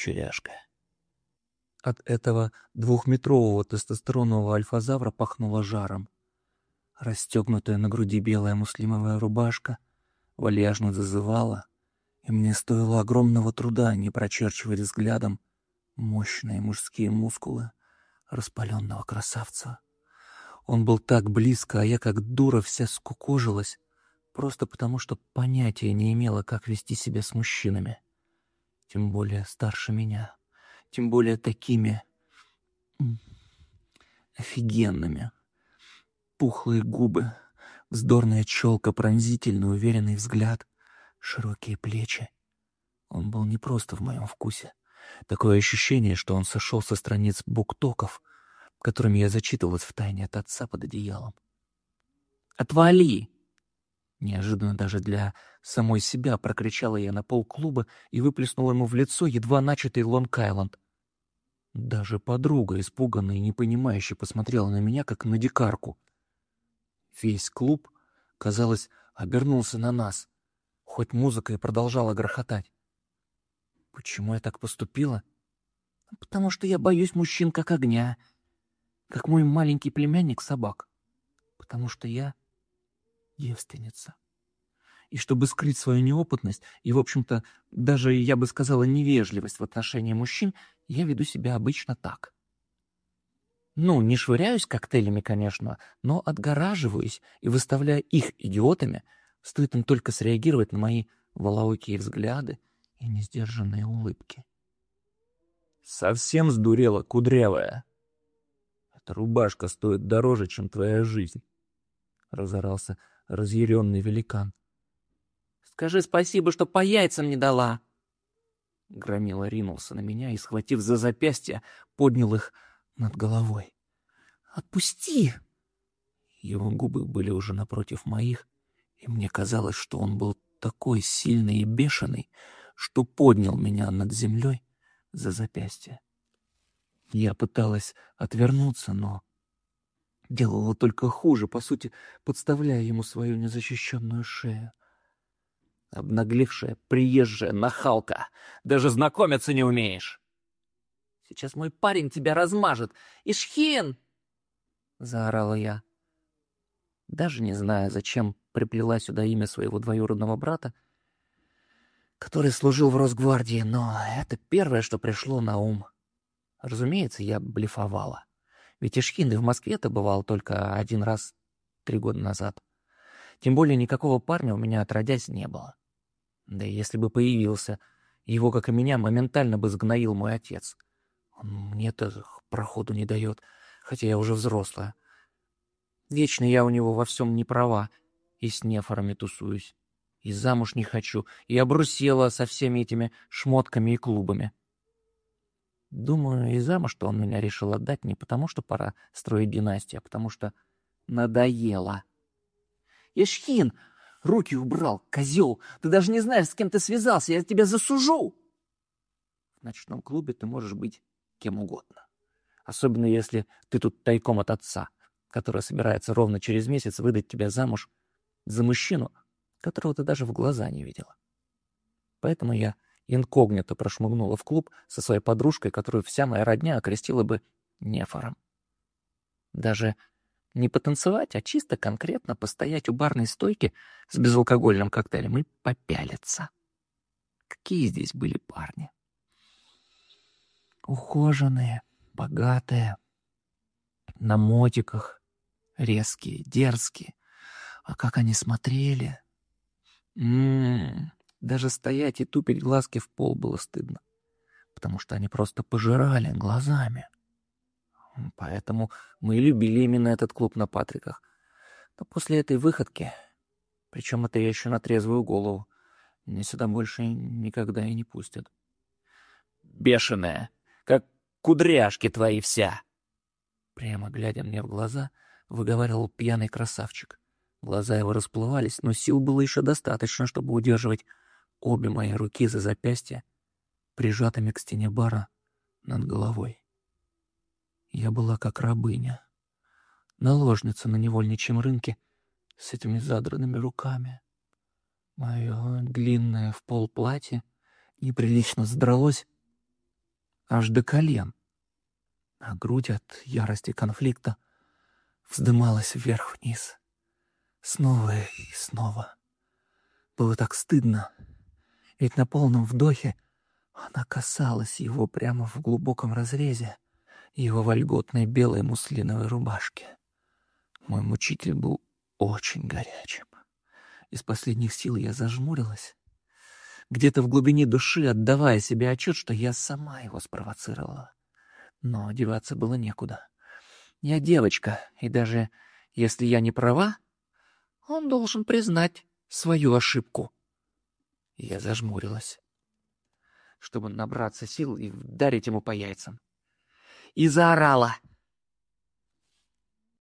кучеряшка. От этого двухметрового тестостеронового альфазавра пахнуло жаром. Расстегнутая на груди белая муслимовая рубашка вальяжно зазывала, и мне стоило огромного труда не прочерчивать взглядом мощные мужские мускулы распаленного красавца. Он был так близко, а я как дура вся скукожилась, просто потому что понятия не имела, как вести себя с мужчинами. Тем более старше меня, тем более такими офигенными. Пухлые губы, вздорная челка, пронзительный, уверенный взгляд, широкие плечи. Он был не просто в моем вкусе. Такое ощущение, что он сошел со страниц буктоков, которыми я зачитывалась в тайне от отца под одеялом. «Отвали!» Неожиданно даже для самой себя прокричала я на пол клуба и выплеснула ему в лицо едва начатый Лонг-Айленд. Даже подруга, испуганная и непонимающе, посмотрела на меня, как на дикарку. Весь клуб, казалось, обернулся на нас, хоть музыка и продолжала грохотать. Почему я так поступила? Потому что я боюсь мужчин как огня, как мой маленький племянник собак. Потому что я девственница. И чтобы скрыть свою неопытность и, в общем-то, даже, я бы сказала, невежливость в отношении мужчин, я веду себя обычно так. Ну, не швыряюсь коктейлями, конечно, но отгораживаюсь и выставляю их идиотами, стоит им только среагировать на мои волоокие взгляды и несдержанные улыбки. «Совсем сдурела, кудрявая!» «Эта рубашка стоит дороже, чем твоя жизнь!» — разорался разъяренный великан. «Скажи спасибо, что по яйцам не дала!» Громила ринулся на меня и, схватив за запястье, поднял их над головой. «Отпусти!» Его губы были уже напротив моих, и мне казалось, что он был такой сильный и бешеный, что поднял меня над землей за запястье. Я пыталась отвернуться, но делала только хуже, по сути, подставляя ему свою незащищенную шею. Обнаглевшая, приезжая нахалка, даже знакомиться не умеешь. Сейчас мой парень тебя размажет. Ишхин! Заорала я. Даже не зная, зачем приплела сюда имя своего двоюродного брата, который служил в Росгвардии, но это первое, что пришло на ум. Разумеется, я блефовала. Ведь Ишхин в Москве-то бывал только один раз три года назад. Тем более никакого парня у меня отродясь не было. Да и если бы появился, его, как и меня, моментально бы сгноил мой отец. Он мне-то проходу не дает, хотя я уже взрослая. Вечно я у него во всем не права и с нефорами тусуюсь. И замуж не хочу, и обрусела со всеми этими шмотками и клубами. Думаю, и замуж-то он меня решил отдать не потому, что пора строить династию, а потому что надоело. Ешхин, руки убрал, козел! Ты даже не знаешь, с кем ты связался, я тебя засужу! В ночном клубе ты можешь быть кем угодно. Особенно если ты тут тайком от отца, который собирается ровно через месяц выдать тебя замуж за мужчину, которого ты даже в глаза не видела. Поэтому я инкогнито прошмыгнула в клуб со своей подружкой, которую вся моя родня окрестила бы нефором. Даже не потанцевать, а чисто конкретно постоять у барной стойки с безалкогольным коктейлем и попялиться. Какие здесь были парни? Ухоженные, богатые, на мотиках, резкие, дерзкие. А как они смотрели! М-м-м. Даже стоять и тупить глазки в пол было стыдно, потому что они просто пожирали глазами. Поэтому мы любили именно этот клуб на Патриках. Но после этой выходки, причем это я еще на трезвую голову, меня сюда больше никогда и не пустят. «Бешеная, как кудряшки твои вся!» Прямо глядя мне в глаза, выговаривал пьяный красавчик. Глаза его расплывались, но сил было еще достаточно, чтобы удерживать обе мои руки за запястья, прижатыми к стене бара над головой. Я была как рабыня, наложница на невольничьем рынке с этими задранными руками. Мое длинное в пол платье неприлично задралось аж до колен, а грудь от ярости конфликта вздымалась вверх-вниз, снова и снова. Было так стыдно, ведь на полном вдохе она касалась его прямо в глубоком разрезе, его вольготной белой муслиновой рубашки. Мой мучитель был очень горячим. Из последних сил я зажмурилась, где-то в глубине души отдавая себе отчет, что я сама его спровоцировала. Но одеваться было некуда. Я девочка, и даже если я не права, он должен признать свою ошибку. Я зажмурилась, чтобы набраться сил и вдарить ему по яйцам. И заорала —